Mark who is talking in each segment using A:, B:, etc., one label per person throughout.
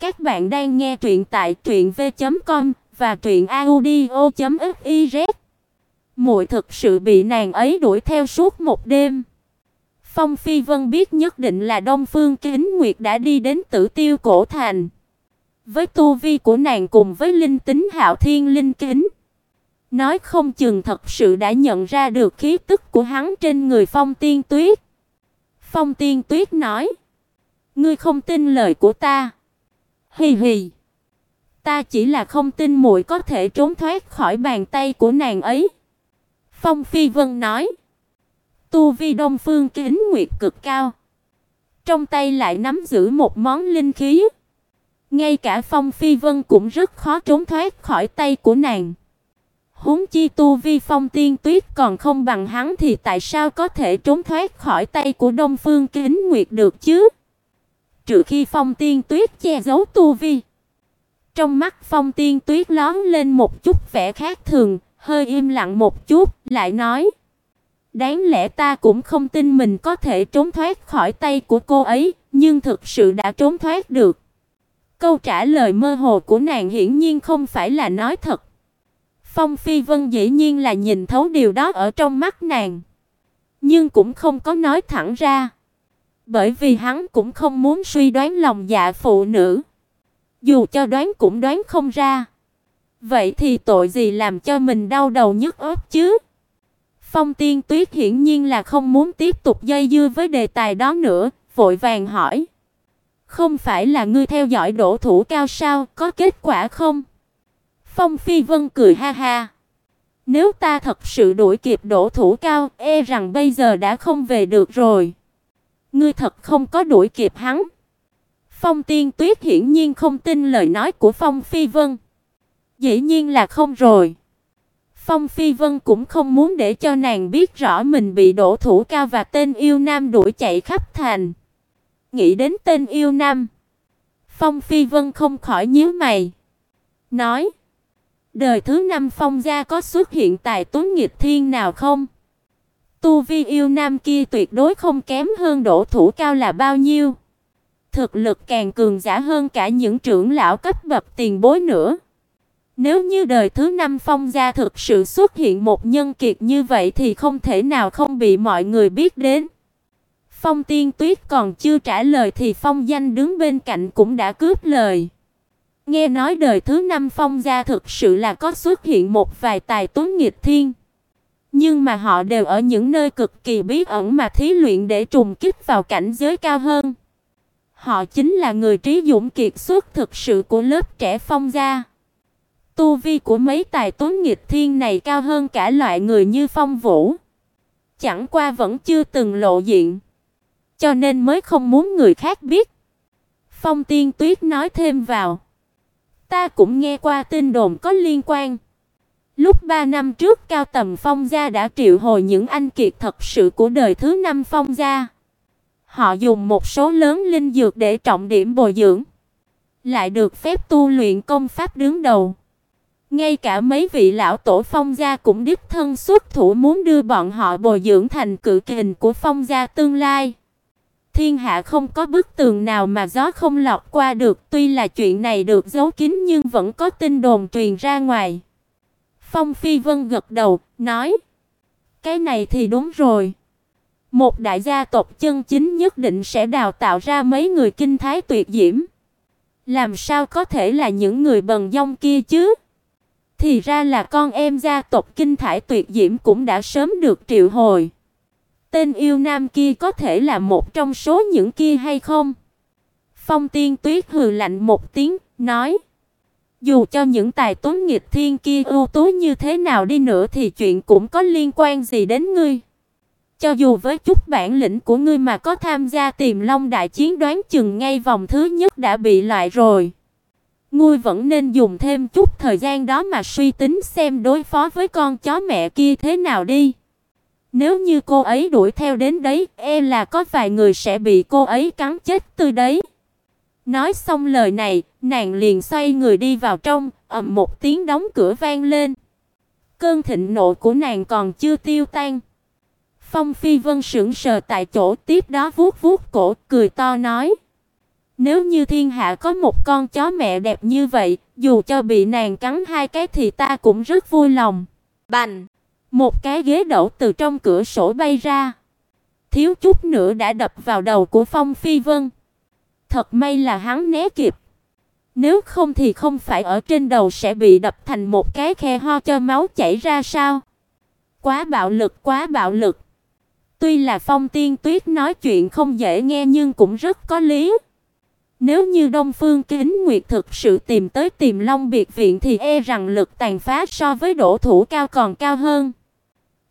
A: Các bạn đang nghe truyện tại truyệnv.com và truyệnaudio.fiz. Muội thực sự bị nàng ấy đuổi theo suốt một đêm. Phong Phi Vân biết nhất định là Đông Phương Kính Nguyệt đã đi đến Tử Tiêu cổ thành. Với tu vi của nàng cùng với linh tính Hạo Thiên linh kính, nói không chừng thật sự đã nhận ra được khí tức của hắn trên người Phong Tiên Tuyết. Phong Tiên Tuyết nói: "Ngươi không tin lời của ta?" Hì hì. Ta chỉ là không tin muội có thể trốn thoát khỏi bàn tay của nàng ấy." Phong Phi Vân nói. Tu vi Đông Phương Kính Nguyệt cực cao, trong tay lại nắm giữ một món linh khí. Ngay cả Phong Phi Vân cũng rất khó trốn thoát khỏi tay của nàng. Huống chi tu vi Phong Tiên Tuyết còn không bằng hắn thì tại sao có thể trốn thoát khỏi tay của Đông Phương Kính Nguyệt được chứ? Trừ khi Phong Tiên Tuyết che giấu tu vi. Trong mắt Phong Tiên Tuyết lóe lên một chút vẻ khác thường, hơi im lặng một chút, lại nói: Đáng lẽ ta cũng không tin mình có thể trốn thoát khỏi tay của cô ấy, nhưng thực sự đã trốn thoát được. Câu trả lời mơ hồ của nàng hiển nhiên không phải là nói thật. Phong Phi Vân dĩ nhiên là nhìn thấu điều đó ở trong mắt nàng, nhưng cũng không có nói thẳng ra, bởi vì hắn cũng không muốn suy đoán lòng dạ phụ nữ. Dù cho đoán cũng đoán không ra. Vậy thì tội gì làm cho mình đau đầu nhức óc chứ? Phong Tiên Tuyết hiển nhiên là không muốn tiếp tục dây dưa với đề tài đó nữa, vội vàng hỏi: "Không phải là ngươi theo dõi đổ thủ cao sao, có kết quả không?" Phong Phi Vân cười ha ha: "Nếu ta thật sự đuổi kịp đổ thủ cao, e rằng bây giờ đã không về được rồi. Ngươi thật không có đuổi kịp hắn." Phong Tiên Tuyết hiển nhiên không tin lời nói của Phong Phi Vân. Dĩ nhiên là không rồi. Phong Phi Vân cũng không muốn để cho nàng biết rõ mình bị đổ thủ cao và tên yêu nam đuổi chạy khắp thành. Nghĩ đến tên yêu nam, Phong Phi Vân không khỏi nhíu mày, nói: "Đời thứ năm Phong gia có xuất hiện tài tuấn nghịch thiên nào không?" Tu vi yêu nam kia tuyệt đối không kém hơn đổ thủ cao là bao nhiêu. Thực lực càng cường giả hơn cả những trưởng lão cấp bậc tiền bối nữa. Nếu như đời thứ năm Phong gia thực sự xuất hiện một nhân kiệt như vậy thì không thể nào không bị mọi người biết đến. Phong Tiên Tuyết còn chưa trả lời thì Phong Danh đứng bên cạnh cũng đã cướp lời. Nghe nói đời thứ năm Phong gia thực sự là có xuất hiện một vài tài tuấn nghịch thiên, nhưng mà họ đều ở những nơi cực kỳ bí ẩn mà thí luyện để trùng kích vào cảnh giới cao hơn. Họ chính là người trí dũng kiệt xuất thực sự của lớp trẻ Phong gia. Tu vi của mấy tài tuấn nghịch thiên này cao hơn cả loại người như Phong Vũ. Chẳng qua vẫn chưa từng lộ diện, cho nên mới không muốn người khác biết. Phong Tiên Tuyết nói thêm vào, ta cũng nghe qua tin đồn có liên quan. Lúc 3 năm trước Cao Tầm Phong gia đã triệu hồi những anh kiệt thật sự của đời thứ năm Phong gia. Họ dùng một số lớn linh dược để trọng điểm bồi dưỡng, lại được phép tu luyện công pháp đứng đầu. Ngay cả mấy vị lão tổ Phong gia cũng đích thân xuất thủ muốn đưa bọn họ bồi dưỡng thành cự kình của Phong gia tương lai. Thiên hạ không có bức tường nào mà gió không lọt qua được, tuy là chuyện này được giấu kín nhưng vẫn có tin đồn truyền ra ngoài. Phong Phi Vân gật đầu, nói: "Cái này thì đúng rồi. Một đại gia tộc chân chính nhất định sẽ đào tạo ra mấy người kinh thái tuyệt diễm. Làm sao có thể là những người bần dông kia chứ?" Thì ra là con em gia tộc Kinh Thải Tuyệt Diễm cũng đã sớm được triệu hồi. Tên yêu nam kia có thể là một trong số những kia hay không? Phong Tiên Tuyết hừ lạnh một tiếng, nói: "Dù cho những tài tuấn nghịch thiên kia ưu tú như thế nào đi nữa thì chuyện cũng có liên quan gì đến ngươi? Cho dù với chút bản lĩnh của ngươi mà có tham gia Tiềm Long đại chiến đoán chừng ngay vòng thứ nhất đã bị loại rồi." Ngươi vẫn nên dùng thêm chút thời gian đó mà suy tính xem đối phó với con chó mẹ kia thế nào đi. Nếu như cô ấy đuổi theo đến đấy, e là có vài người sẽ bị cô ấy cắn chết tươi đấy. Nói xong lời này, nàng liền xoay người đi vào trong, ầm một tiếng đóng cửa vang lên. Cơn thịnh nộ của nàng còn chưa tiêu tan. Phong Phi Vân sững sờ tại chỗ, tiếp đó vuốt vuốt cổ, cười to nói: Nếu như thiên hạ có một con chó mẹ đẹp như vậy, dù cho bị nàng cắn hai cái thì ta cũng rất vui lòng. Bành! Một cái ghế đổ từ trong cửa sổ bay ra. Thiếu chút nữa đã đập vào đầu của Phong Phi Vân. Thật may là hắn né kịp. Nếu không thì không phải ở trên đầu sẽ bị đập thành một cái khe ho cho máu chảy ra sao? Quá bạo lực, quá bạo lực. Tuy là Phong Tiên Tuyết nói chuyện không dễ nghe nhưng cũng rất có lý. Nếu như Đông Phương Kính Nguyệt thực sự tìm tới Tìm Long biệt viện thì e rằng lực tàn phá so với đổ thủ cao còn cao hơn.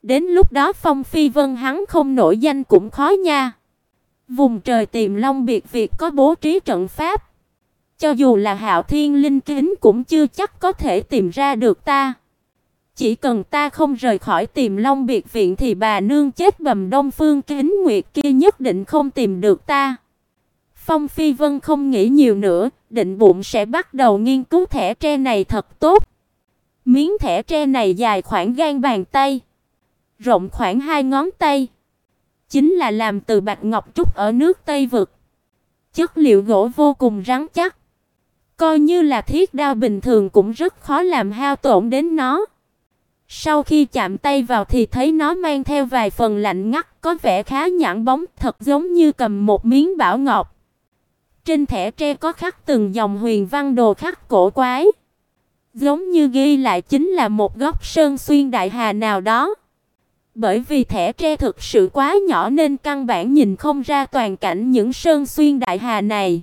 A: Đến lúc đó Phong Phi Vân hắn không nổi danh cũng khó nha. Vùng trời tiềm Long biệt viện có bố trí trận pháp. Cho dù là Hạo Thiên Linh Kính cũng chưa chắc có thể tìm ra được ta. Chỉ cần ta không rời khỏi tiềm Long biệt viện thì bà nương chết bầm Đông Phương Kính Nguyệt kia nhất định không tìm được ta. Phong Phi Vân không nghĩ nhiều nữa, định bụng sẽ bắt đầu nghiên cứu thẻ tre này thật tốt. Miếng thẻ tre này dài khoảng gan bàn tay, rộng khoảng hai ngón tay, chính là làm từ bạch ngọc trúc ở nước Tây vực. Chất liệu gỗ vô cùng rắn chắc, coi như là thiết đao bình thường cũng rất khó làm hao tổn đến nó. Sau khi chạm tay vào thì thấy nó mang theo vài phần lạnh ngắt, có vẻ khá nhẵn bóng, thật giống như cầm một miếng bảo ngọc. Trên thẻ tre có khắc từng dòng huyền văn đồ khắc cổ quái, giống như ghi lại chính là một góc sơn xuyên đại hà nào đó. Bởi vì thẻ tre thực sự quá nhỏ nên căn bản nhìn không ra toàn cảnh những sơn xuyên đại hà này.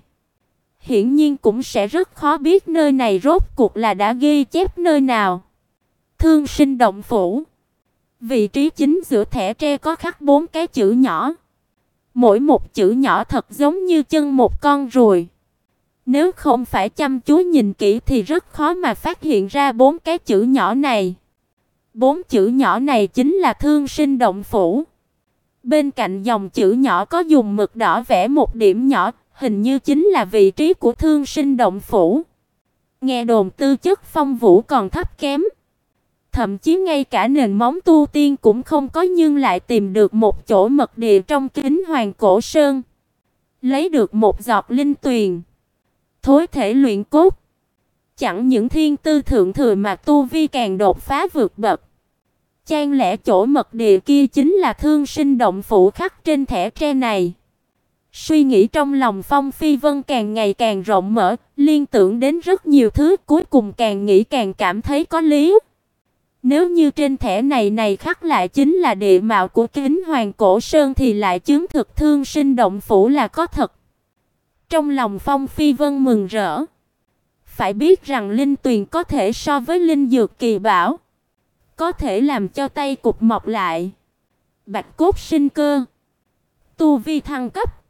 A: Hiển nhiên cũng sẽ rất khó biết nơi này rốt cuộc là đã ghi chép nơi nào. Thương sinh động phủ. Vị trí chính giữa thẻ tre có khắc bốn cái chữ nhỏ. Mỗi một chữ nhỏ thật giống như chân một con ruồi. Nếu không phải chăm chú nhìn kỹ thì rất khó mà phát hiện ra bốn cái chữ nhỏ này. Bốn chữ nhỏ này chính là Thương Sinh Động Phủ. Bên cạnh dòng chữ nhỏ có dùng mực đỏ vẽ một điểm nhỏ, hình như chính là vị trí của Thương Sinh Động Phủ. Nghe đồn tư chất phong vũ còn thấp kém. Thậm chí ngay cả nền móng tu tiên cũng không có nhưng lại tìm được một chỗ mật địa trong kính hoàng cổ sơn. Lấy được một giọt linh tuyền. Thối thể luyện cốt. Chẳng những thiên tư thượng thừa mà tu vi càng đột phá vượt bậc. Chan lẽ chỗ mật địa kia chính là thương sinh động phủ khắc trên thẻ tre này. Suy nghĩ trong lòng Phong Phi Vân càng ngày càng rộng mở, liên tưởng đến rất nhiều thứ, cuối cùng càng nghĩ càng cảm thấy có lý. Nếu như trên thẻ này này khắc lại chính là địa mạo của Kính Hoàng Cổ Sơn thì lại chứng thực thương sinh động phủ là có thật. Trong lòng Phong Phi Vân mừng rỡ. Phải biết rằng linh tuyền có thể so với linh dược kỳ bảo, có thể làm cho tay cục mọc lại, bạch cốt sinh cơ, tu vi thăng cấp,